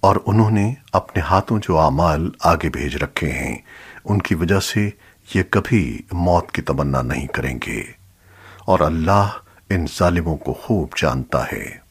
اور انہوں نے اپنے ہاتھوں جو اعمال آگے بھیج رکھے ہیں، ان کی وجہ سے یہ کبھی موت کی تمنا نہیں کریں گے۔ اور اللہ ان ظالموں کو خوب جانتا ہے۔